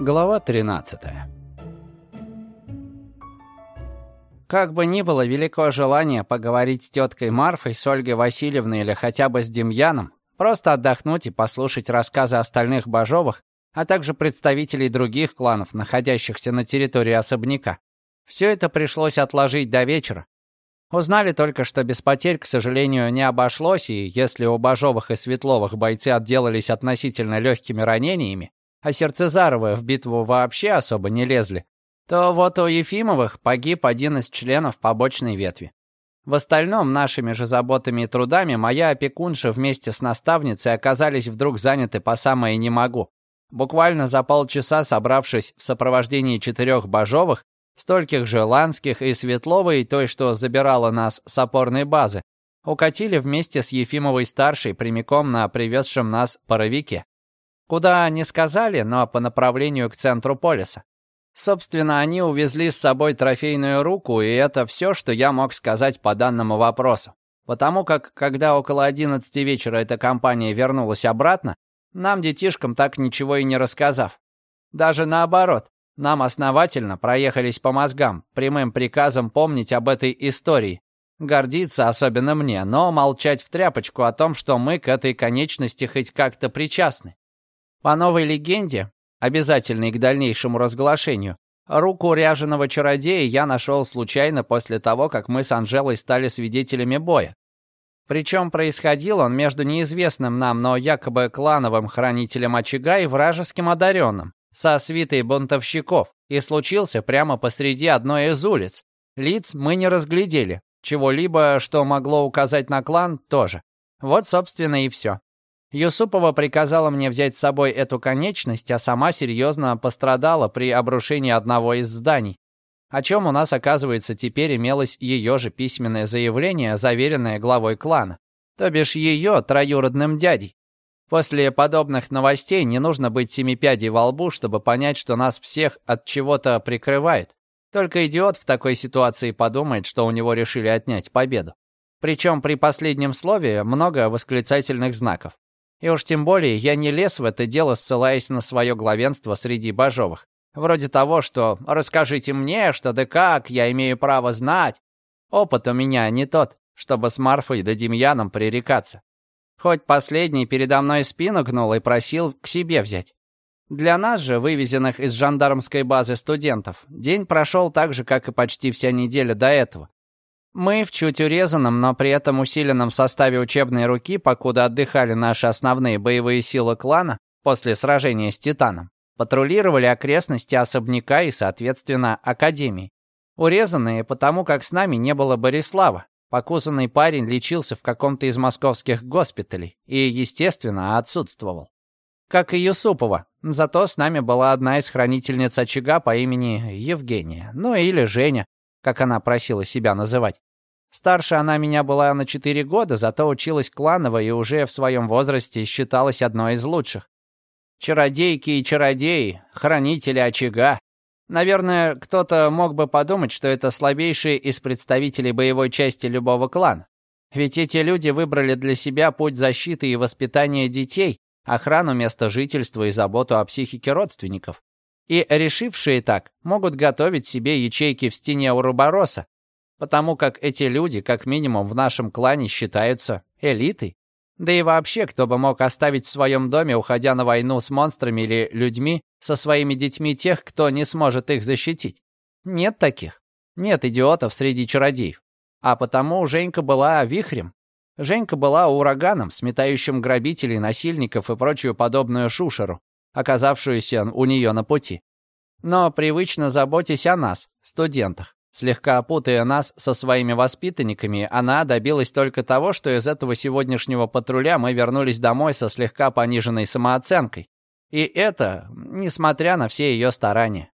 Глава 13 Как бы ни было великое желание поговорить с теткой Марфой, с Ольгой Васильевной или хотя бы с Демьяном, просто отдохнуть и послушать рассказы остальных Бажовых, а также представителей других кланов, находящихся на территории особняка. Все это пришлось отложить до вечера. Узнали только, что без потерь, к сожалению, не обошлось, и если у Бажовых и Светловых бойцы отделались относительно легкими ранениями, а Сердцезаровы в битву вообще особо не лезли, то вот у Ефимовых погиб один из членов побочной ветви. В остальном, нашими же заботами и трудами, моя опекунша вместе с наставницей оказались вдруг заняты по самое «не могу». Буквально за полчаса, собравшись в сопровождении четырех Бажовых, стольких же Ланских и Светловой, той, что забирала нас с опорной базы, укатили вместе с Ефимовой-старшей прямиком на привезшем нас паровике. Куда не сказали, но по направлению к центру полиса. Собственно, они увезли с собой трофейную руку, и это все, что я мог сказать по данному вопросу. Потому как, когда около 11 вечера эта компания вернулась обратно, нам, детишкам, так ничего и не рассказав. Даже наоборот, нам основательно проехались по мозгам, прямым приказом помнить об этой истории. Гордиться особенно мне, но молчать в тряпочку о том, что мы к этой конечности хоть как-то причастны. По новой легенде, обязательной к дальнейшему разглашению, руку ряженого чародея я нашел случайно после того, как мы с Анжелой стали свидетелями боя. Причем происходил он между неизвестным нам, но якобы клановым хранителем очага и вражеским одаренным, со свитой бунтовщиков, и случился прямо посреди одной из улиц. Лиц мы не разглядели, чего-либо, что могло указать на клан, тоже. Вот, собственно, и все. Юсупова приказала мне взять с собой эту конечность, а сама серьезно пострадала при обрушении одного из зданий. О чем у нас, оказывается, теперь имелось ее же письменное заявление, заверенное главой клана. То бишь ее троюродным дядей. После подобных новостей не нужно быть семипядей во лбу, чтобы понять, что нас всех от чего-то прикрывает. Только идиот в такой ситуации подумает, что у него решили отнять победу. Причем при последнем слове много восклицательных знаков. И уж тем более я не лез в это дело, ссылаясь на свое главенство среди божовых. Вроде того, что «расскажите мне, что да как, я имею право знать». Опыт у меня не тот, чтобы с Марфой да Демьяном пререкаться. Хоть последний передо мной спину гнул и просил к себе взять. Для нас же, вывезенных из жандармской базы студентов, день прошел так же, как и почти вся неделя до этого. Мы в чуть урезанном, но при этом усиленном составе учебной руки, покуда отдыхали наши основные боевые силы клана после сражения с Титаном, патрулировали окрестности особняка и, соответственно, академии. Урезанные, потому как с нами не было Борислава. Покусанный парень лечился в каком-то из московских госпиталей и, естественно, отсутствовал. Как и Юсупова, зато с нами была одна из хранительниц очага по имени Евгения, ну или Женя, как она просила себя называть. Старше она меня была на 4 года, зато училась кланово и уже в своем возрасте считалась одной из лучших. Чародейки и чародеи, хранители очага. Наверное, кто-то мог бы подумать, что это слабейшие из представителей боевой части любого клана. Ведь эти люди выбрали для себя путь защиты и воспитания детей, охрану места жительства и заботу о психике родственников. И решившие так могут готовить себе ячейки в стене Урубороса, потому как эти люди, как минимум в нашем клане, считаются элитой. Да и вообще, кто бы мог оставить в своем доме, уходя на войну с монстрами или людьми, со своими детьми тех, кто не сможет их защитить? Нет таких. Нет идиотов среди чародеев. А потому Женька была вихрем. Женька была ураганом, сметающим грабителей, насильников и прочую подобную шушеру, оказавшуюся у нее на пути. Но привычно заботясь о нас, студентах. Слегка путая нас со своими воспитанниками, она добилась только того, что из этого сегодняшнего патруля мы вернулись домой со слегка пониженной самооценкой. И это, несмотря на все ее старания.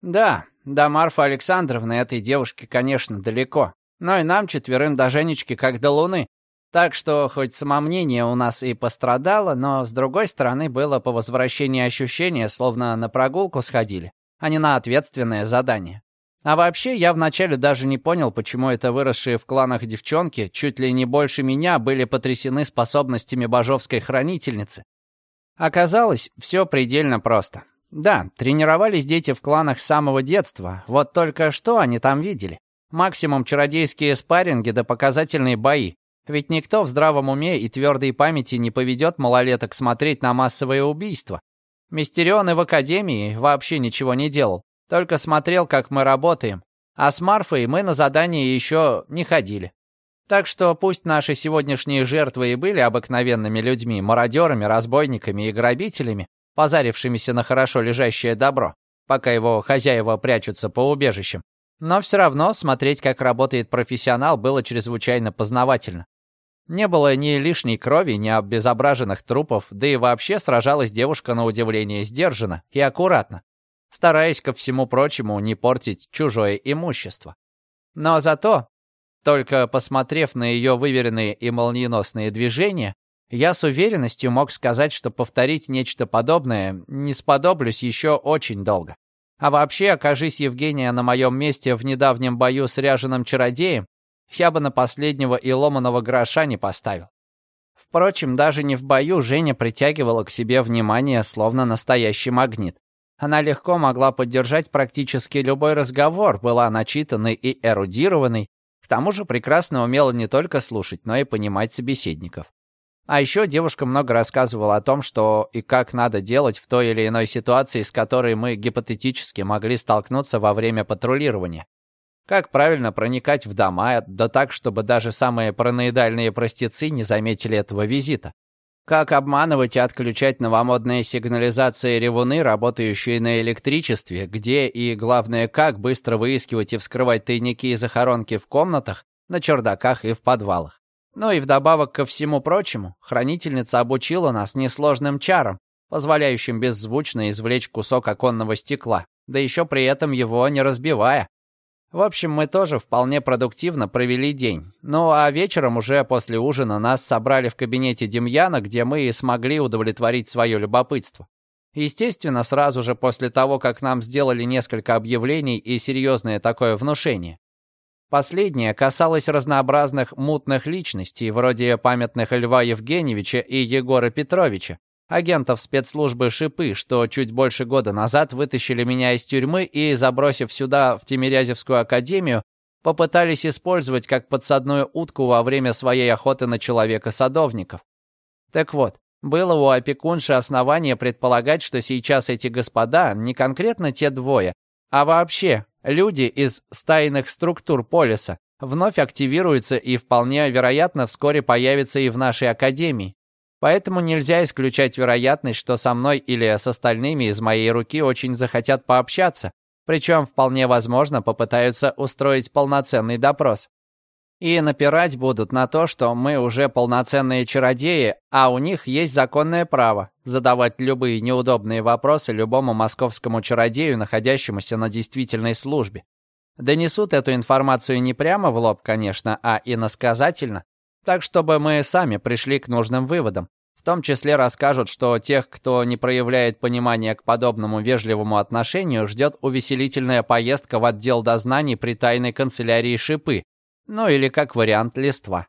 Да, до Марфы Александровны этой девушки, конечно, далеко. Но и нам четверым до Женечки как до Луны. Так что хоть самомнение у нас и пострадало, но с другой стороны было по возвращении ощущение, словно на прогулку сходили, а не на ответственное задание. А вообще, я вначале даже не понял, почему это выросшие в кланах девчонки, чуть ли не больше меня, были потрясены способностями божовской хранительницы. Оказалось, все предельно просто. Да, тренировались дети в кланах с самого детства. Вот только что они там видели? Максимум чародейские спарринги да показательные бои. Ведь никто в здравом уме и твердой памяти не поведет малолеток смотреть на массовые убийства. Мистерион и в академии вообще ничего не делал, только смотрел, как мы работаем. А с Марфой мы на задание еще не ходили. Так что пусть наши сегодняшние жертвы и были обыкновенными людьми, мародерами, разбойниками и грабителями, позарившимися на хорошо лежащее добро, пока его хозяева прячутся по убежищам, но все равно смотреть, как работает профессионал, было чрезвычайно познавательно. Не было ни лишней крови, ни обезображенных трупов, да и вообще сражалась девушка на удивление сдержанно и аккуратно, стараясь ко всему прочему не портить чужое имущество. Но зато, только посмотрев на ее выверенные и молниеносные движения, я с уверенностью мог сказать, что повторить нечто подобное не сподоблюсь еще очень долго. А вообще, окажись Евгения на моем месте в недавнем бою с ряженым чародеем, я бы на последнего и ломаного гроша не поставил. Впрочем, даже не в бою Женя притягивала к себе внимание, словно настоящий магнит. Она легко могла поддержать практически любой разговор, была начитанной и эрудированной, к тому же прекрасно умела не только слушать, но и понимать собеседников. А еще девушка много рассказывала о том, что и как надо делать в той или иной ситуации, с которой мы гипотетически могли столкнуться во время патрулирования. Как правильно проникать в дома, да так, чтобы даже самые параноидальные простецы не заметили этого визита. Как обманывать и отключать новомодные сигнализации ревуны, работающие на электричестве, где и, главное, как быстро выискивать и вскрывать тайники и захоронки в комнатах, на чердаках и в подвалах. Ну и вдобавок ко всему прочему, хранительница обучила нас несложным чарам, позволяющим беззвучно извлечь кусок оконного стекла, да еще при этом его не разбивая. В общем, мы тоже вполне продуктивно провели день. Ну а вечером уже после ужина нас собрали в кабинете Демьяна, где мы и смогли удовлетворить свое любопытство. Естественно, сразу же после того, как нам сделали несколько объявлений и серьезное такое внушение. Последнее касалось разнообразных мутных личностей, вроде памятных Льва Евгеньевича и Егора Петровича, агентов спецслужбы «Шипы», что чуть больше года назад вытащили меня из тюрьмы и, забросив сюда, в Тимирязевскую академию, попытались использовать как подсадную утку во время своей охоты на человека-садовников. Так вот, было у опекунши основание предполагать, что сейчас эти господа, не конкретно те двое, а вообще люди из стайных структур полиса, вновь активируются и вполне вероятно вскоре появятся и в нашей академии. Поэтому нельзя исключать вероятность, что со мной или с остальными из моей руки очень захотят пообщаться, причем вполне возможно попытаются устроить полноценный допрос. И напирать будут на то, что мы уже полноценные чародеи, а у них есть законное право задавать любые неудобные вопросы любому московскому чародею, находящемуся на действительной службе. Донесут эту информацию не прямо в лоб, конечно, а иносказательно, так, чтобы мы сами пришли к нужным выводам. В том числе расскажут, что тех, кто не проявляет понимания к подобному вежливому отношению, ждет увеселительная поездка в отдел дознаний при тайной канцелярии Шипы, ну или как вариант листва.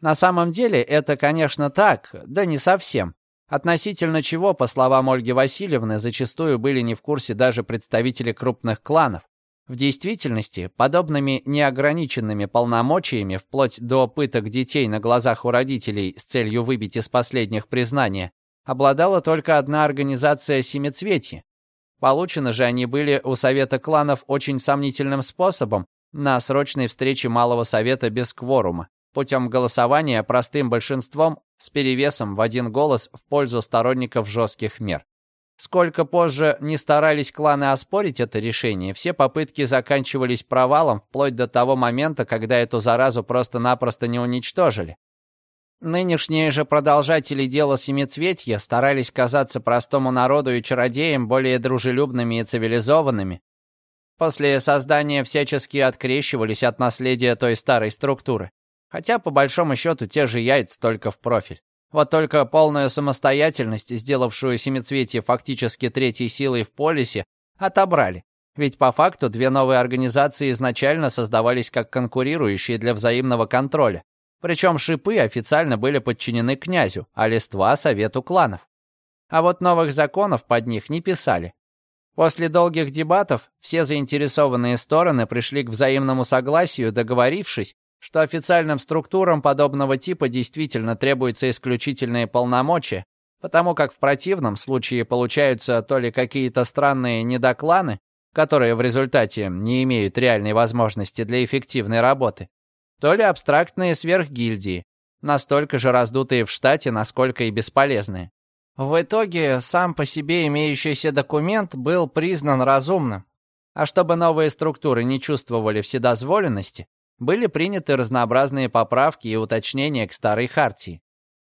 На самом деле это, конечно, так, да не совсем. Относительно чего, по словам Ольги Васильевны, зачастую были не в курсе даже представители крупных кланов. В действительности, подобными неограниченными полномочиями, вплоть до пыток детей на глазах у родителей с целью выбить из последних признания, обладала только одна организация «Семицветье». Получены же они были у Совета кланов очень сомнительным способом на срочной встрече Малого Совета без кворума, путем голосования простым большинством с перевесом в один голос в пользу сторонников жестких мер. Сколько позже не старались кланы оспорить это решение, все попытки заканчивались провалом вплоть до того момента, когда эту заразу просто-напросто не уничтожили. Нынешние же продолжатели дела Семицветья старались казаться простому народу и чародеям более дружелюбными и цивилизованными. После создания всячески открещивались от наследия той старой структуры. Хотя, по большому счету, те же яйца только в профиль. Вот только полную самостоятельность, сделавшую семицветие фактически третьей силой в полисе, отобрали. Ведь по факту две новые организации изначально создавались как конкурирующие для взаимного контроля. Причем шипы официально были подчинены князю, а листва — совету кланов. а вот новых законов под них не писали. После долгих дебатов все заинтересованные стороны пришли к взаимному согласию, договорившись, что официальным структурам подобного типа действительно требуются исключительные полномочия, потому как в противном случае получаются то ли какие-то странные недокланы, которые в результате не имеют реальной возможности для эффективной работы, то ли абстрактные сверхгильдии, настолько же раздутые в штате, насколько и бесполезные. В итоге сам по себе имеющийся документ был признан разумным. А чтобы новые структуры не чувствовали вседозволенности, были приняты разнообразные поправки и уточнения к старой хартии.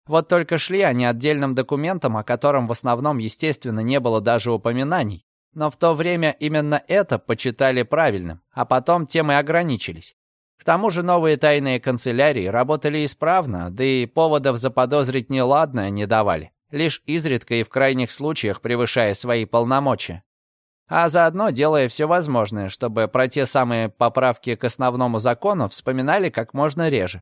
Вот только шли они отдельным документом, о котором в основном, естественно, не было даже упоминаний. Но в то время именно это почитали правильным, а потом тем и ограничились. К тому же новые тайные канцелярии работали исправно, да и поводов заподозрить неладное не давали лишь изредка и в крайних случаях превышая свои полномочия. А заодно делая все возможное, чтобы про те самые поправки к основному закону вспоминали как можно реже.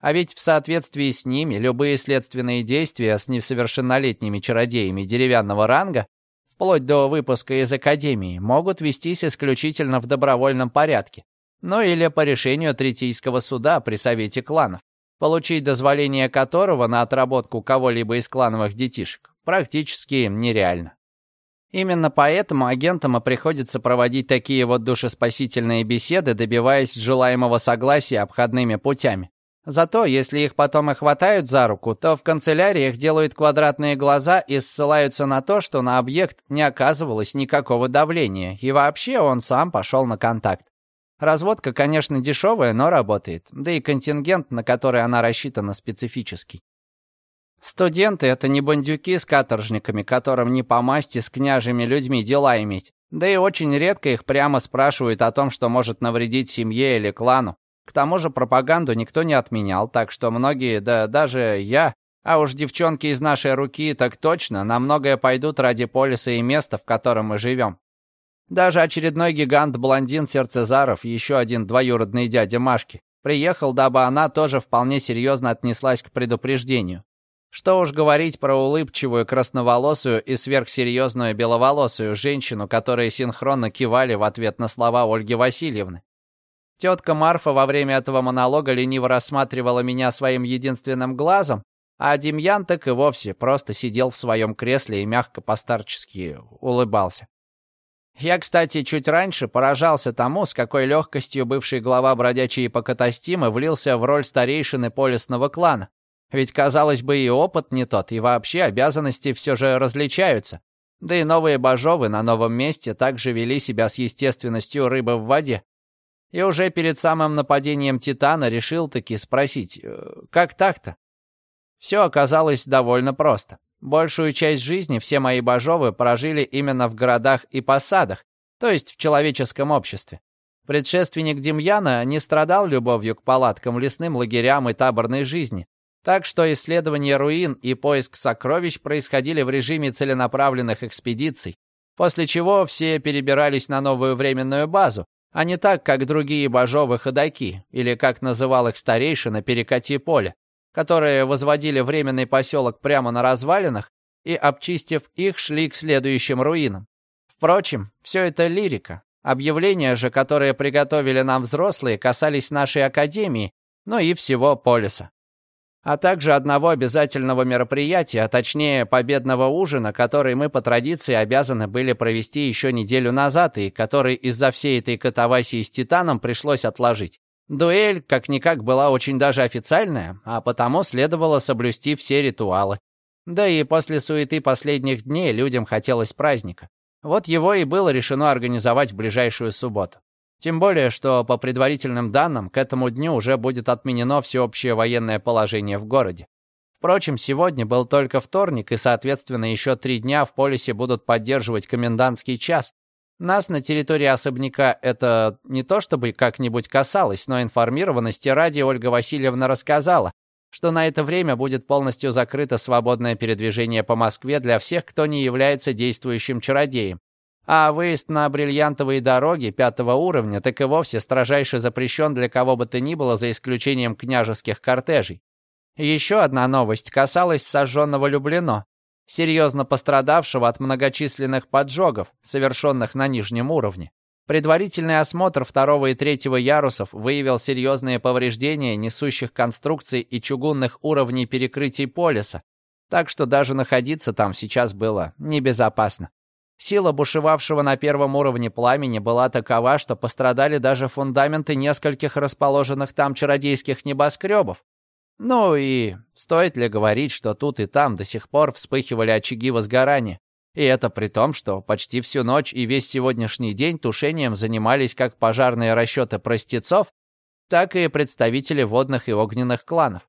А ведь в соответствии с ними любые следственные действия с несовершеннолетними чародеями деревянного ранга, вплоть до выпуска из академии, могут вестись исключительно в добровольном порядке, ну или по решению Третийского суда при Совете кланов получить дозволение которого на отработку кого-либо из клановых детишек практически нереально. Именно поэтому агентам и приходится проводить такие вот душеспасительные беседы, добиваясь желаемого согласия обходными путями. Зато, если их потом и хватают за руку, то в канцеляриях делают квадратные глаза и ссылаются на то, что на объект не оказывалось никакого давления, и вообще он сам пошел на контакт. Разводка, конечно, дешевая, но работает. Да и контингент, на который она рассчитана, специфический. Студенты — это не бандюки с каторжниками, которым не по масти с княжими людьми дела иметь. Да и очень редко их прямо спрашивают о том, что может навредить семье или клану. К тому же пропаганду никто не отменял, так что многие, да даже я, а уж девчонки из нашей руки так точно, на многое пойдут ради полиса и места, в котором мы живем. Даже очередной гигант-блондин Сердцезаров, еще один двоюродный дядя Машки, приехал, дабы она тоже вполне серьезно отнеслась к предупреждению. Что уж говорить про улыбчивую красноволосую и сверхсерьезную беловолосую женщину, которые синхронно кивали в ответ на слова Ольги Васильевны. Тетка Марфа во время этого монолога лениво рассматривала меня своим единственным глазом, а Демьян так и вовсе просто сидел в своем кресле и мягко постарчески улыбался. Я, кстати, чуть раньше поражался тому, с какой легкостью бывший глава бродячей ипокатастимы влился в роль старейшины полисного клана. Ведь, казалось бы, и опыт не тот, и вообще обязанности все же различаются. Да и новые божовы на новом месте также вели себя с естественностью рыбы в воде. И уже перед самым нападением Титана решил таки спросить, «Э, как так-то? Все оказалось довольно просто. Большую часть жизни все мои божовы прожили именно в городах и посадах, то есть в человеческом обществе. Предшественник Демьяна не страдал любовью к палаткам, лесным лагерям и таборной жизни. Так что исследование руин и поиск сокровищ происходили в режиме целенаправленных экспедиций, после чего все перебирались на новую временную базу, а не так, как другие божовы ходаки, или, как называл их старейшина, перекати поле которые возводили временный поселок прямо на развалинах и, обчистив их, шли к следующим руинам. Впрочем, все это лирика. Объявления же, которые приготовили нам взрослые, касались нашей академии, ну и всего полиса. А также одного обязательного мероприятия, а точнее победного ужина, который мы по традиции обязаны были провести еще неделю назад и который из-за всей этой катавасии с Титаном пришлось отложить. Дуэль, как-никак, была очень даже официальная, а потому следовало соблюсти все ритуалы. Да и после суеты последних дней людям хотелось праздника. Вот его и было решено организовать в ближайшую субботу. Тем более, что по предварительным данным, к этому дню уже будет отменено всеобщее военное положение в городе. Впрочем, сегодня был только вторник, и, соответственно, еще три дня в полисе будут поддерживать комендантский час, нас на территории особняка это не то чтобы как-нибудь касалось, но информированности ради Ольга Васильевна рассказала, что на это время будет полностью закрыто свободное передвижение по Москве для всех, кто не является действующим чародеем. А выезд на бриллиантовые дороги пятого уровня так и вовсе строжайше запрещен для кого бы то ни было, за исключением княжеских кортежей. Еще одна новость касалась сожженного Люблено. серьезно пострадавшего от многочисленных поджогов, совершенных на нижнем уровне. Предварительный осмотр второго и третьего ярусов выявил серьезные повреждения несущих конструкций и чугунных уровней перекрытий полиса, так что даже находиться там сейчас было небезопасно. Сила бушевавшего на первом уровне пламени была такова, что пострадали даже фундаменты нескольких расположенных там чародейских небоскребов. Ну и стоит ли говорить, что тут и там до сих пор вспыхивали очаги возгорания? И это при том, что почти всю ночь и весь сегодняшний день тушением занимались как пожарные расчеты простецов, так и представители водных и огненных кланов.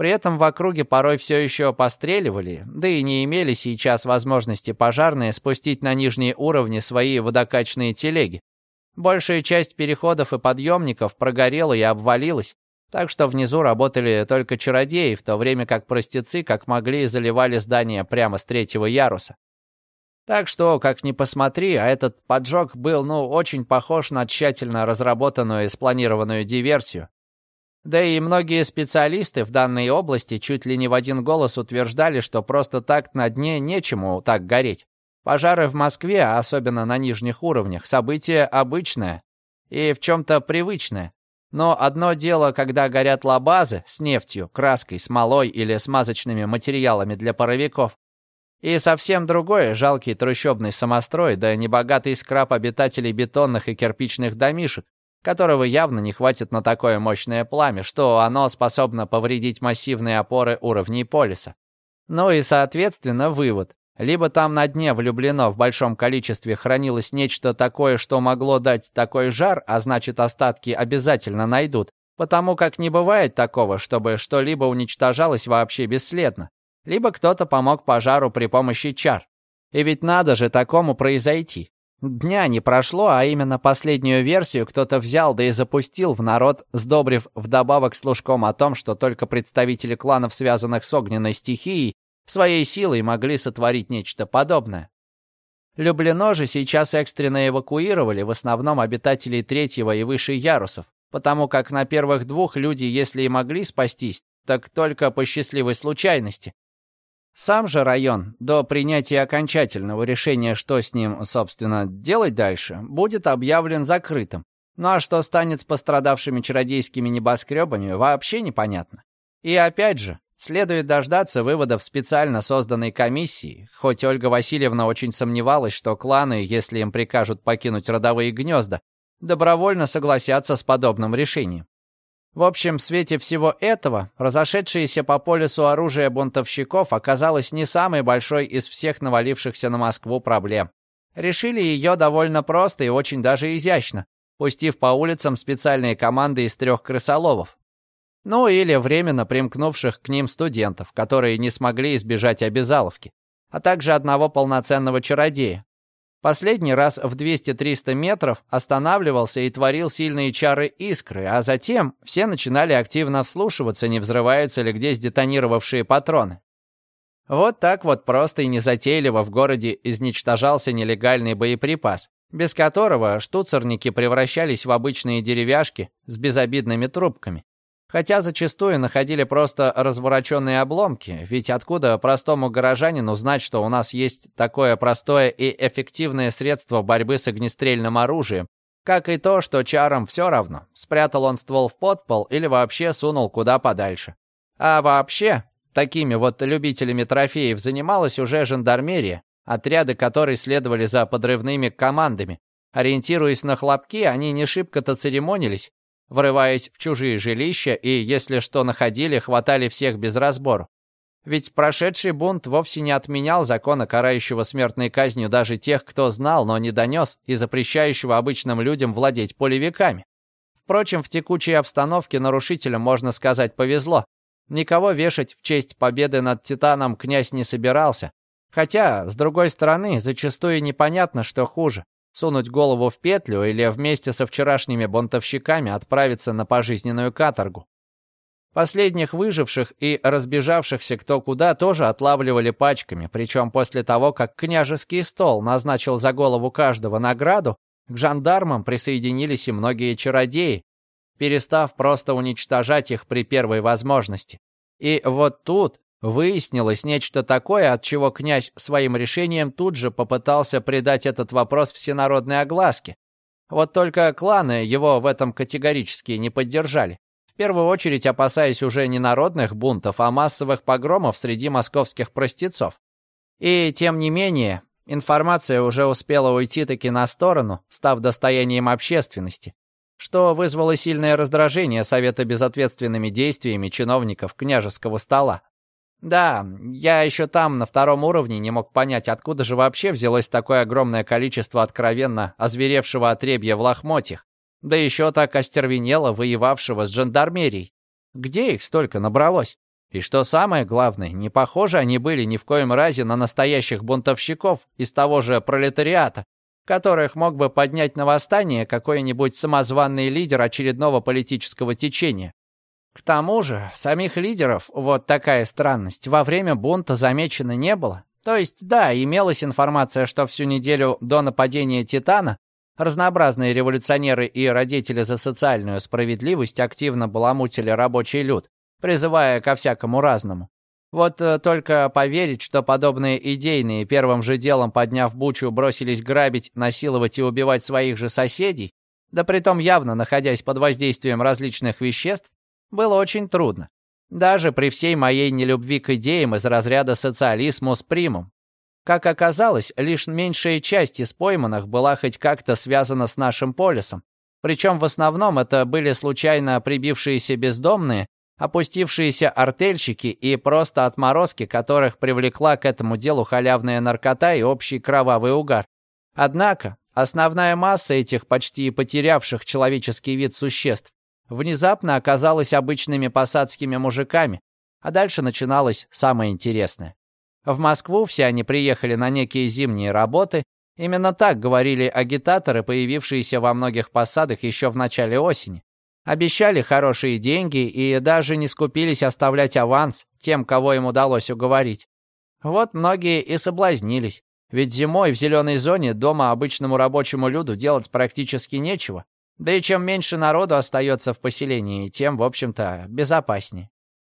При этом в округе порой все еще постреливали, да и не имели сейчас возможности пожарные спустить на нижние уровни свои водокачные телеги. Большая часть переходов и подъемников прогорела и обвалилась, так что внизу работали только чародеи, в то время как простецы, как могли, заливали здание прямо с третьего яруса. Так что, как ни посмотри, а этот поджог был, ну, очень похож на тщательно разработанную и спланированную диверсию. Да и многие специалисты в данной области чуть ли не в один голос утверждали, что просто так на дне нечему так гореть. Пожары в Москве, особенно на нижних уровнях, событие обычное и в чем-то привычное. Но одно дело, когда горят лабазы с нефтью, краской, смолой или смазочными материалами для паровиков, и совсем другое — жалкий трущобный самострой, да небогатый скраб обитателей бетонных и кирпичных домишек, которого явно не хватит на такое мощное пламя, что оно способно повредить массивные опоры уровней полиса. Ну и, соответственно, вывод. Либо там на дне влюблено в большом количестве хранилось нечто такое, что могло дать такой жар, а значит остатки обязательно найдут, потому как не бывает такого, чтобы что-либо уничтожалось вообще бесследно либо кто-то помог пожару при помощи чар. И ведь надо же такому произойти. Дня не прошло, а именно последнюю версию кто-то взял да и запустил в народ, сдобрив вдобавок служком о том, что только представители кланов, связанных с огненной стихией, своей силой могли сотворить нечто подобное. Люблено же сейчас экстренно эвакуировали в основном обитателей третьего и выше ярусов, потому как на первых двух люди, если и могли спастись, так только по счастливой случайности, сам же район, до принятия окончательного решения, что с ним, собственно, делать дальше, будет объявлен закрытым. Ну а что станет с пострадавшими чародейскими небоскребами, вообще непонятно. И опять же, следует дождаться выводов специально созданной комиссии, хоть Ольга Васильевна очень сомневалась, что кланы, если им прикажут покинуть родовые гнезда, добровольно согласятся с подобным решением. В общем, в свете всего этого, разошедшееся по полюсу оружие бунтовщиков оказалось не самой большой из всех навалившихся на Москву проблем. Решили ее довольно просто и очень даже изящно, пустив по улицам специальные команды из трех крысоловов. Ну или временно примкнувших к ним студентов, которые не смогли избежать обязаловки, а также одного полноценного чародея, Последний раз в 200-300 метров останавливался и творил сильные чары искры, а затем все начинали активно вслушиваться, не взрываются ли где сдетонировавшие патроны. Вот так вот просто и незатейливо в городе изничтожался нелегальный боеприпас, без которого штуцерники превращались в обычные деревяшки с безобидными трубками. Хотя зачастую находили просто развороченные обломки, ведь откуда простому горожанину знать, что у нас есть такое простое и эффективное средство борьбы с огнестрельным оружием, как и то, что чарам все равно, спрятал он ствол в подпол или вообще сунул куда подальше. А вообще, такими вот любителями трофеев занималась уже жандармерия, отряды которой следовали за подрывными командами. Ориентируясь на хлопки, они не шибко-то церемонились, врываясь в чужие жилища и, если что находили, хватали всех без разбору. Ведь прошедший бунт вовсе не отменял закона, карающего смертной казнью даже тех, кто знал, но не донес, и запрещающего обычным людям владеть полевиками. Впрочем, в текучей обстановке нарушителям, можно сказать, повезло. Никого вешать в честь победы над Титаном князь не собирался. Хотя, с другой стороны, зачастую непонятно, что хуже сунуть голову в петлю или вместе со вчерашними бунтовщиками отправиться на пожизненную каторгу. Последних выживших и разбежавшихся кто куда тоже отлавливали пачками, причем после того, как княжеский стол назначил за голову каждого награду, к жандармам присоединились и многие чародеи, перестав просто уничтожать их при первой возможности. И вот тут Выяснилось нечто такое, от чего князь своим решением тут же попытался придать этот вопрос всенародной огласке. Вот только кланы его в этом категорически не поддержали. В первую очередь опасаясь уже не народных бунтов, а массовых погромов среди московских простецов. И тем не менее, информация уже успела уйти таки на сторону, став достоянием общественности, что вызвало сильное раздражение Совета безответственными действиями чиновников княжеского стола. Да, я еще там, на втором уровне, не мог понять, откуда же вообще взялось такое огромное количество откровенно озверевшего отребья в лохмотьях, да еще так остервенело воевавшего с жандармерией. Где их столько набралось? И что самое главное, не похожи они были ни в коем разе на настоящих бунтовщиков из того же пролетариата, которых мог бы поднять на восстание какой-нибудь самозванный лидер очередного политического течения. К тому же, самих лидеров, вот такая странность, во время бунта замечено не было. То есть, да, имелась информация, что всю неделю до нападения Титана разнообразные революционеры и родители за социальную справедливость активно баламутили рабочий люд, призывая ко всякому разному. Вот э, только поверить, что подобные идейные, первым же делом подняв бучу, бросились грабить, насиловать и убивать своих же соседей, да притом явно находясь под воздействием различных веществ, было очень трудно. Даже при всей моей нелюбви к идеям из разряда социализму с примум. Как оказалось, лишь меньшая часть из пойманных была хоть как-то связана с нашим полисом. Причем в основном это были случайно прибившиеся бездомные, опустившиеся артельщики и просто отморозки, которых привлекла к этому делу халявная наркота и общий кровавый угар. Однако, основная масса этих почти потерявших человеческий вид существ внезапно оказалась обычными посадскими мужиками, а дальше начиналось самое интересное. В Москву все они приехали на некие зимние работы, именно так говорили агитаторы, появившиеся во многих посадах еще в начале осени. Обещали хорошие деньги и даже не скупились оставлять аванс тем, кого им удалось уговорить. Вот многие и соблазнились, ведь зимой в зеленой зоне дома обычному рабочему люду делать практически нечего, да и чем меньше народу остается в поселении, тем, в общем-то, безопаснее.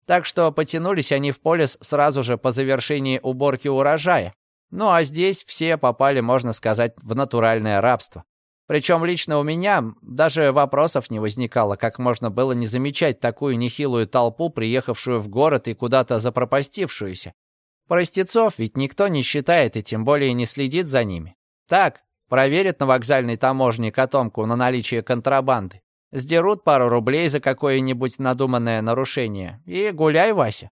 Так что потянулись они в полис сразу же по завершении уборки урожая. Ну а здесь все попали, можно сказать, в натуральное рабство. Причем лично у меня даже вопросов не возникало, как можно было не замечать такую нехилую толпу, приехавшую в город и куда-то запропастившуюся. Простецов ведь никто не считает и тем более не следит за ними. Так, Проверят на вокзальной таможне котомку на наличие контрабанды. Сдерут пару рублей за какое-нибудь надуманное нарушение. И гуляй, Вася.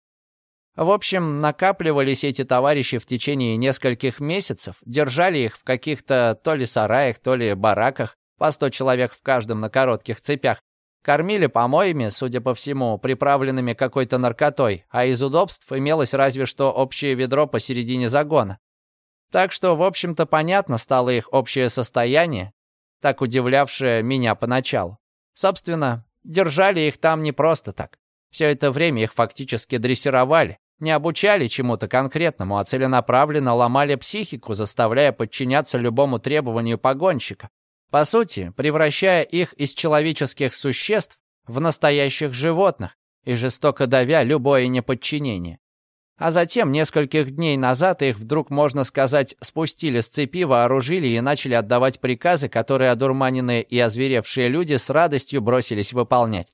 В общем, накапливались эти товарищи в течение нескольких месяцев, держали их в каких-то то ли сараях, то ли бараках, по сто человек в каждом на коротких цепях, кормили помоями, судя по всему, приправленными какой-то наркотой, а из удобств имелось разве что общее ведро посередине загона. Так что, в общем-то, понятно стало их общее состояние, так удивлявшее меня поначалу. Собственно, держали их там не просто так. Все это время их фактически дрессировали, не обучали чему-то конкретному, а целенаправленно ломали психику, заставляя подчиняться любому требованию погонщика. По сути, превращая их из человеческих существ в настоящих животных и жестоко давя любое неподчинение. А затем, нескольких дней назад, их вдруг, можно сказать, спустили с цепи, вооружили и начали отдавать приказы, которые одурманенные и озверевшие люди с радостью бросились выполнять.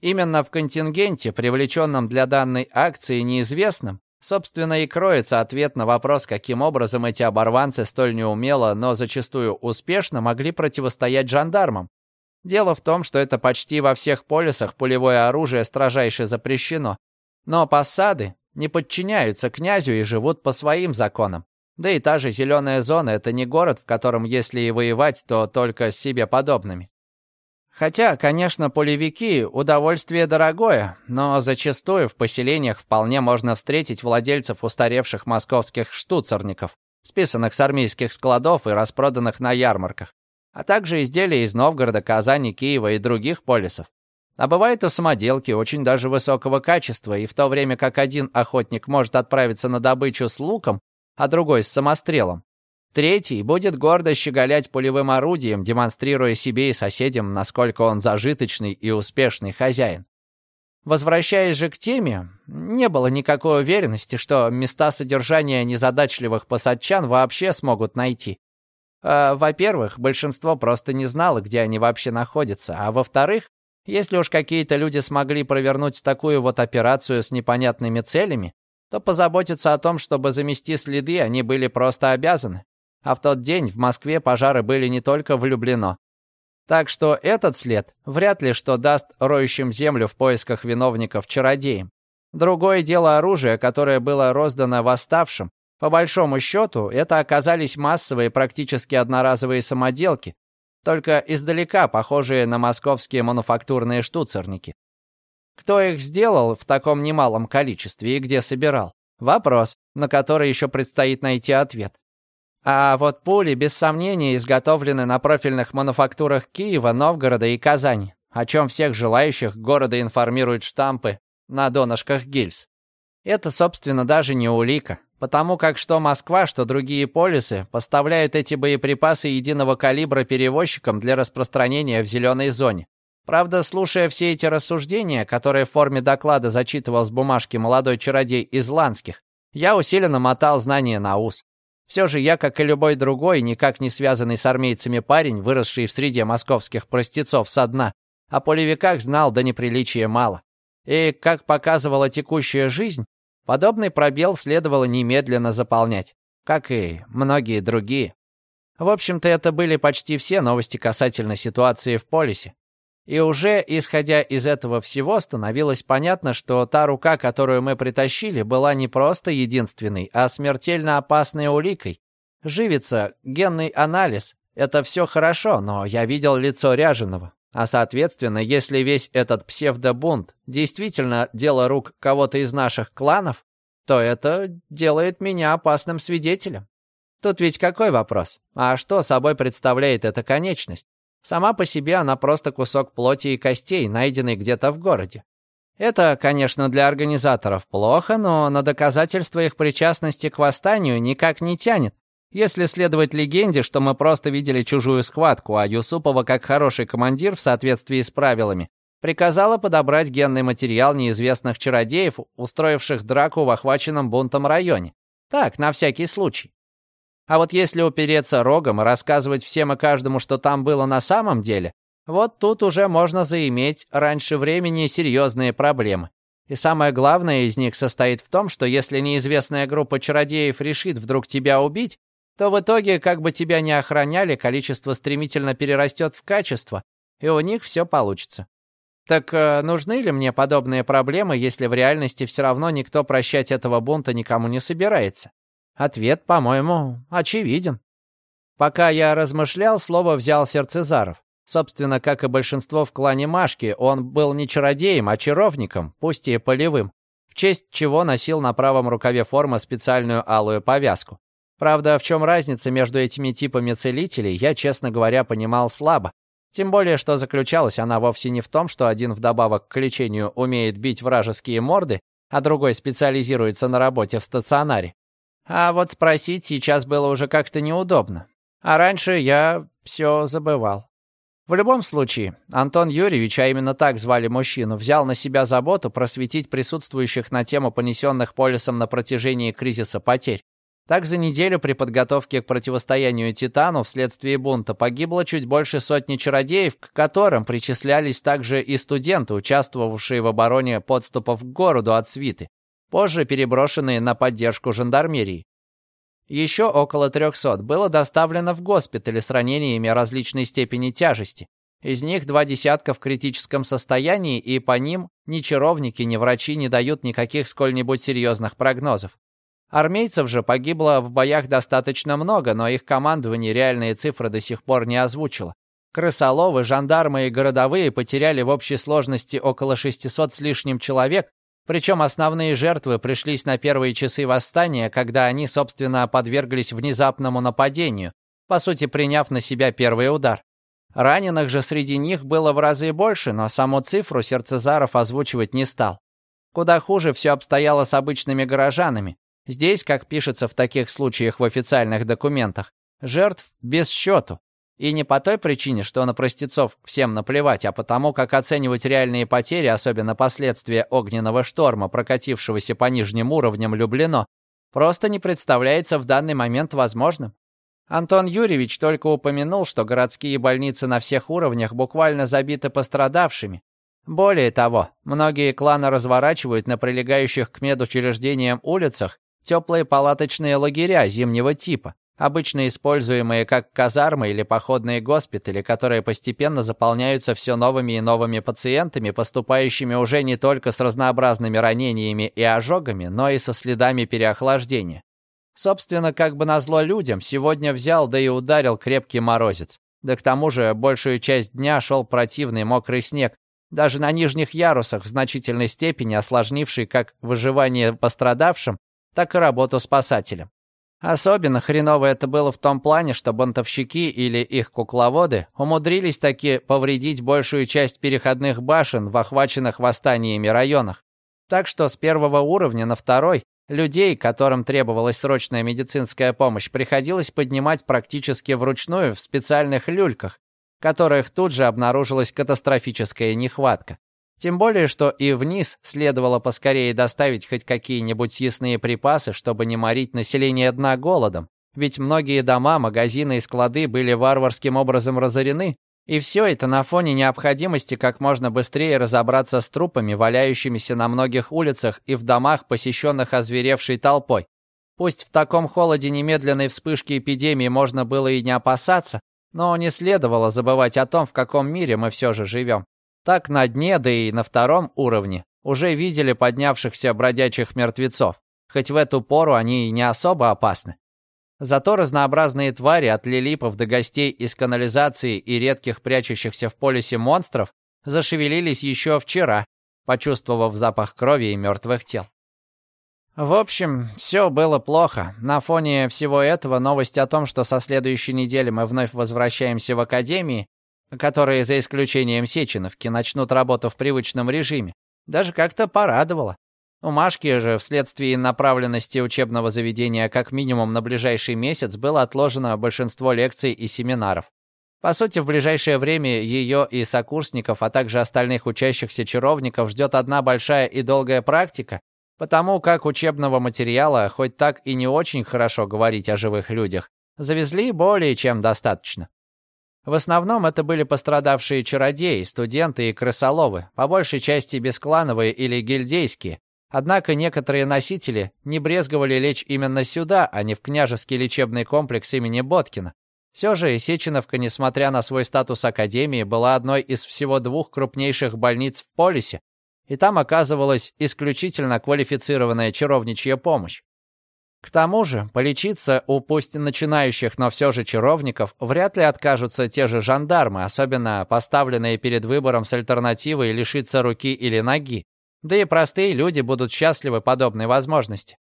Именно в контингенте, привлеченном для данной акции неизвестным, собственно и кроется ответ на вопрос, каким образом эти оборванцы столь неумело, но зачастую успешно могли противостоять жандармам. Дело в том, что это почти во всех полисах пулевое оружие строжайше запрещено. Но посады, не подчиняются князю и живут по своим законам. Да и та же зеленая зона — это не город, в котором, если и воевать, то только с себе подобными. Хотя, конечно, полевики — удовольствие дорогое, но зачастую в поселениях вполне можно встретить владельцев устаревших московских штуцерников, списанных с армейских складов и распроданных на ярмарках, а также изделия из Новгорода, Казани, Киева и других полисов. А бывает и самоделки очень даже высокого качества, и в то время как один охотник может отправиться на добычу с луком, а другой с самострелом, третий будет гордо щеголять пулевым орудием, демонстрируя себе и соседям, насколько он зажиточный и успешный хозяин. Возвращаясь же к теме, не было никакой уверенности, что места содержания незадачливых посадчан вообще смогут найти. А, во-первых, большинство просто не знало, где они вообще находятся, а во-вторых, если уж какие-то люди смогли провернуть такую вот операцию с непонятными целями, то позаботиться о том, чтобы замести следы, они были просто обязаны. А в тот день в Москве пожары были не только влюблено, так что этот след вряд ли что даст роющим землю в поисках виновников чародеям. Другое дело оружие, которое было роздано восставшим. По большому счету, это оказались массовые практически одноразовые самоделки, только издалека похожие на московские мануфактурные штуцерники. Кто их сделал в таком немалом количестве и где собирал? Вопрос, на который еще предстоит найти ответ. А вот пули, без сомнения, изготовлены на профильных мануфактурах Киева, Новгорода и Казани, о чем всех желающих города информируют штампы на донышках гильз. Это, собственно, даже не улика, потому как что Москва, что другие полисы поставляют эти боеприпасы единого калибра перевозчикам для распространения в зеленой зоне. Правда, слушая все эти рассуждения, которые в форме доклада зачитывал с бумажки молодой чародей из Ланских, я усиленно мотал знания на ус. Все же я, как и любой другой, никак не связанный с армейцами парень, выросший в среде московских простецов со дна, о полевиках знал до неприличия мало. И, как показывала текущая жизнь, подобный пробел следовало немедленно заполнять, как и многие другие. В общем-то, это были почти все новости касательно ситуации в полисе. И уже, исходя из этого всего, становилось понятно, что та рука, которую мы притащили, была не просто единственной, а смертельно опасной уликой. Живица, генный анализ — это все хорошо, но я видел лицо ряженого. А соответственно, если весь этот псевдобунт действительно дело рук кого-то из наших кланов, то это делает меня опасным свидетелем. Тут ведь какой вопрос? А что собой представляет эта конечность? Сама по себе она просто кусок плоти и костей, найденный где-то в городе. Это, конечно, для организаторов плохо, но на доказательство их причастности к восстанию никак не тянет. Если следовать легенде, что мы просто видели чужую схватку, а Юсупова, как хороший командир в соответствии с правилами, приказала подобрать генный материал неизвестных чародеев, устроивших драку в охваченном бунтом районе. Так, на всякий случай. А вот если упереться рогом и рассказывать всем и каждому, что там было на самом деле, вот тут уже можно заиметь раньше времени серьезные проблемы. И самое главное из них состоит в том, что если неизвестная группа чародеев решит вдруг тебя убить, то в итоге, как бы тебя ни охраняли, количество стремительно перерастет в качество, и у них все получится. Так э, нужны ли мне подобные проблемы, если в реальности все равно никто прощать этого бунта никому не собирается? Ответ, по-моему, очевиден. Пока я размышлял, слово взял Сердцезаров. Собственно, как и большинство в клане Машки, он был не чародеем, а чаровником, пусть и полевым, в честь чего носил на правом рукаве формы специальную алую повязку. Правда, в чем разница между этими типами целителей, я, честно говоря, понимал слабо. Тем более, что заключалась она вовсе не в том, что один вдобавок к лечению умеет бить вражеские морды, а другой специализируется на работе в стационаре. А вот спросить сейчас было уже как-то неудобно. А раньше я все забывал. В любом случае, Антон Юрьевич, а именно так звали мужчину, взял на себя заботу просветить присутствующих на тему понесенных полисом на протяжении кризиса потерь. Так за неделю при подготовке к противостоянию Титану вследствие бунта погибло чуть больше сотни чародеев, к которым причислялись также и студенты, участвовавшие в обороне подступов к городу от свиты позже переброшенные на поддержку жандармерии. Еще около 300 было доставлено в госпитали с ранениями различной степени тяжести. Из них два десятка в критическом состоянии, и по ним ни чаровники, ни врачи не дают никаких сколь-нибудь серьезных прогнозов. Армейцев же погибло в боях достаточно много, но их командование реальные цифры до сих пор не озвучило. Крысоловы, жандармы и городовые потеряли в общей сложности около 600 с лишним человек, причем основные жертвы пришлись на первые часы восстания, когда они, собственно, подверглись внезапному нападению, по сути, приняв на себя первый удар. Раненых же среди них было в разы больше, но саму цифру Сердцезаров озвучивать не стал. Куда хуже все обстояло с обычными горожанами. Здесь, как пишется в таких случаях в официальных документах, жертв без счету. И не по той причине, что на простецов всем наплевать, а потому, как оценивать реальные потери, особенно последствия огненного шторма, прокатившегося по нижним уровням Люблено, просто не представляется в данный момент возможным. Антон Юрьевич только упомянул, что городские больницы на всех уровнях буквально забиты пострадавшими. Более того, многие кланы разворачивают на прилегающих к медучреждениям улицах теплые палаточные лагеря зимнего типа, обычно используемые как казармы или походные госпитали, которые постепенно заполняются все новыми и новыми пациентами, поступающими уже не только с разнообразными ранениями и ожогами, но и со следами переохлаждения. Собственно, как бы назло людям, сегодня взял да и ударил крепкий морозец. Да к тому же большую часть дня шел противный мокрый снег, даже на нижних ярусах в значительной степени осложнивший как выживание пострадавшим, так и работу спасателям. Особенно хреново это было в том плане, что бунтовщики или их кукловоды умудрились таки повредить большую часть переходных башен в охваченных восстаниями районах. Так что с первого уровня на второй людей, которым требовалась срочная медицинская помощь, приходилось поднимать практически вручную в специальных люльках, которых тут же обнаружилась катастрофическая нехватка. Тем более, что и вниз следовало поскорее доставить хоть какие-нибудь съестные припасы, чтобы не морить население дна голодом. Ведь многие дома, магазины и склады были варварским образом разорены, и все это на фоне необходимости как можно быстрее разобраться с трупами, валяющимися на многих улицах и в домах, посещенных озверевшей толпой. Пусть в таком холоде немедленной вспышки эпидемии можно было и не опасаться, но не следовало забывать о том, в каком мире мы все же живем. Так на дне, да и на втором уровне уже видели поднявшихся бродячих мертвецов, хоть в эту пору они и не особо опасны. Зато разнообразные твари от лилипов до гостей из канализации и редких прячущихся в полисе монстров зашевелились еще вчера, почувствовав запах крови и мертвых тел. В общем, все было плохо. На фоне всего этого новость о том, что со следующей недели мы вновь возвращаемся в академии, которые, за исключением Сеченовки, начнут работу в привычном режиме, даже как-то порадовало. У Машки же вследствие направленности учебного заведения как минимум на ближайший месяц было отложено большинство лекций и семинаров. По сути, в ближайшее время ее и сокурсников, а также остальных учащихся чаровников ждет одна большая и долгая практика, потому как учебного материала, хоть так и не очень хорошо говорить о живых людях, завезли более чем достаточно. В основном это были пострадавшие чародеи, студенты и крысоловы, по большей части бесклановые или гильдейские. Однако некоторые носители не брезговали лечь именно сюда, а не в княжеский лечебный комплекс имени Боткина. Все же Сеченовка, несмотря на свой статус академии, была одной из всего двух крупнейших больниц в полисе, и там оказывалась исключительно квалифицированная чаровничья помощь. К тому же, полечиться у пусть начинающих, но все же чаровников вряд ли откажутся те же жандармы, особенно поставленные перед выбором с альтернативой лишиться руки или ноги. Да и простые люди будут счастливы подобной возможности.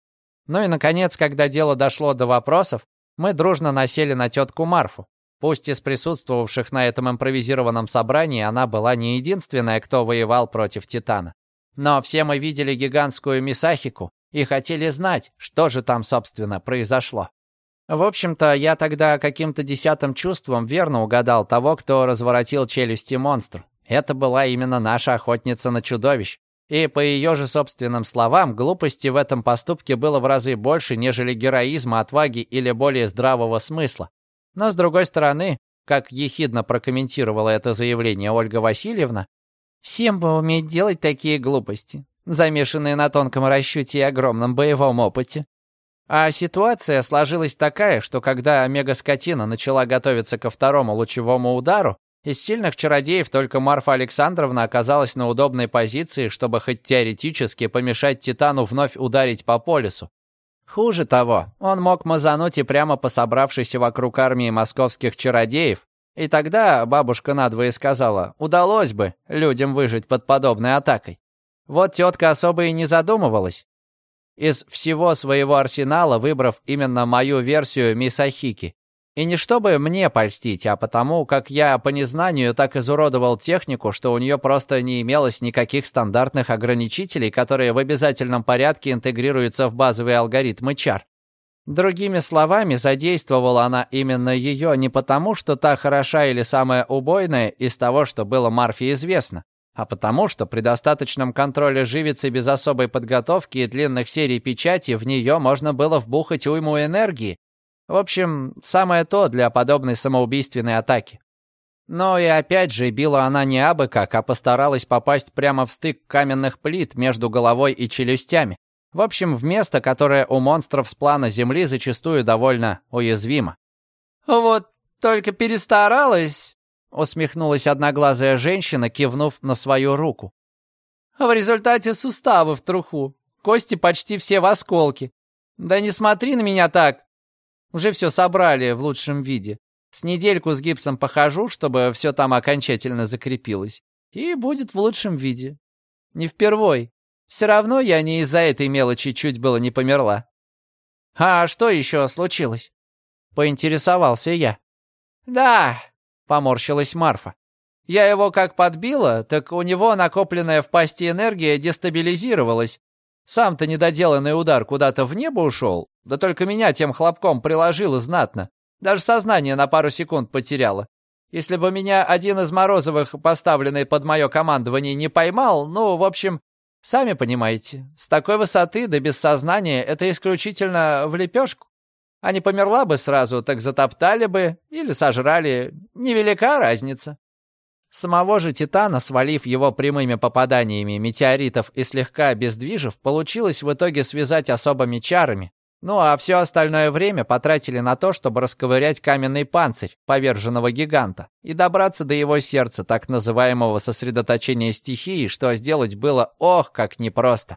Ну и, наконец, когда дело дошло до вопросов, мы дружно насели на тетку Марфу. Пусть из присутствовавших на этом импровизированном собрании она была не единственная, кто воевал против Титана. Но все мы видели гигантскую Мисахику, и хотели знать, что же там, собственно, произошло. В общем-то, я тогда каким-то десятым чувством верно угадал того, кто разворотил челюсти монстру. Это была именно наша охотница на чудовищ. И по ее же собственным словам, глупости в этом поступке было в разы больше, нежели героизма, отваги или более здравого смысла. Но с другой стороны, как ехидно прокомментировала это заявление Ольга Васильевна, «Всем бы уметь делать такие глупости замешанные на тонком расчете и огромном боевом опыте. А ситуация сложилась такая, что когда мегаскотина начала готовиться ко второму лучевому удару, из сильных чародеев только Марфа Александровна оказалась на удобной позиции, чтобы хоть теоретически помешать Титану вновь ударить по полюсу. Хуже того, он мог мазануть и прямо по собравшейся вокруг армии московских чародеев, и тогда бабушка надвое сказала, удалось бы людям выжить под подобной атакой. Вот тетка особо и не задумывалась. Из всего своего арсенала выбрав именно мою версию Мисахики. И не чтобы мне польстить, а потому, как я по незнанию так изуродовал технику, что у нее просто не имелось никаких стандартных ограничителей, которые в обязательном порядке интегрируются в базовые алгоритмы чар. Другими словами, задействовала она именно ее не потому, что та хороша или самая убойная из того, что было Марфе известно, а потому, что при достаточном контроле живицы без особой подготовки и длинных серий печати в нее можно было вбухать уйму энергии. В общем, самое то для подобной самоубийственной атаки. Но и опять же, била она не абы как, а постаралась попасть прямо в стык каменных плит между головой и челюстями. В общем, в место, которое у монстров с плана Земли зачастую довольно уязвимо. «Вот только перестаралась», — усмехнулась одноглазая женщина, кивнув на свою руку. «В результате суставы в труху, кости почти все в осколке. Да не смотри на меня так. Уже все собрали в лучшем виде. С недельку с гипсом похожу, чтобы все там окончательно закрепилось. И будет в лучшем виде. Не впервой. Все равно я не из-за этой мелочи чуть было не померла. А что еще случилось? Поинтересовался я. Да, поморщилась Марфа. Я его как подбила, так у него накопленная в пасти энергия дестабилизировалась. Сам-то недоделанный удар куда-то в небо ушел, да только меня тем хлопком приложило знатно. Даже сознание на пару секунд потеряло. Если бы меня один из Морозовых, поставленный под мое командование, не поймал, ну, в общем, Сами понимаете, с такой высоты да без сознания это исключительно в лепешку. А не померла бы сразу, так затоптали бы или сожрали. Невелика разница. Самого же Титана, свалив его прямыми попаданиями метеоритов и слегка обездвижив, получилось в итоге связать особыми чарами, ну а все остальное время потратили на то, чтобы расковырять каменный панцирь поверженного гиганта и добраться до его сердца, так называемого сосредоточения стихии, что сделать было ох, как непросто.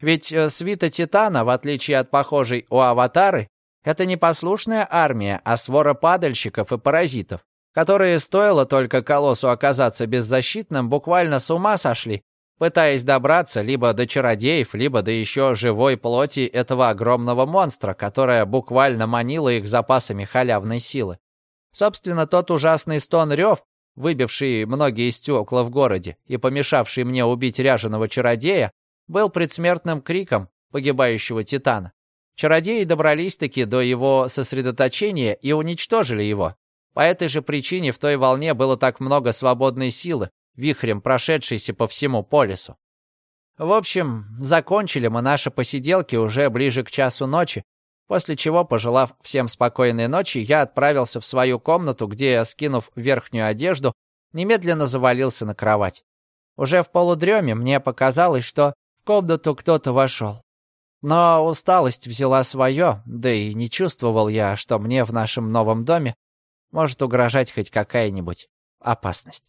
Ведь э, свита Титана, в отличие от похожей у Аватары, это не послушная армия, а свора падальщиков и паразитов, которые, стоило только колоссу оказаться беззащитным, буквально с ума сошли пытаясь добраться либо до чародеев, либо до еще живой плоти этого огромного монстра, которая буквально манила их запасами халявной силы. Собственно, тот ужасный стон рев, выбивший многие стекла в городе и помешавший мне убить ряженого чародея, был предсмертным криком погибающего Титана. Чародеи добрались-таки до его сосредоточения и уничтожили его. По этой же причине в той волне было так много свободной силы, вихрем прошедшийся по всему полису. В общем, закончили мы наши посиделки уже ближе к часу ночи, после чего, пожелав всем спокойной ночи, я отправился в свою комнату, где, скинув верхнюю одежду, немедленно завалился на кровать. Уже в полудреме мне показалось, что в комнату кто-то вошел. Но усталость взяла свое, да и не чувствовал я, что мне в нашем новом доме может угрожать хоть какая-нибудь опасность.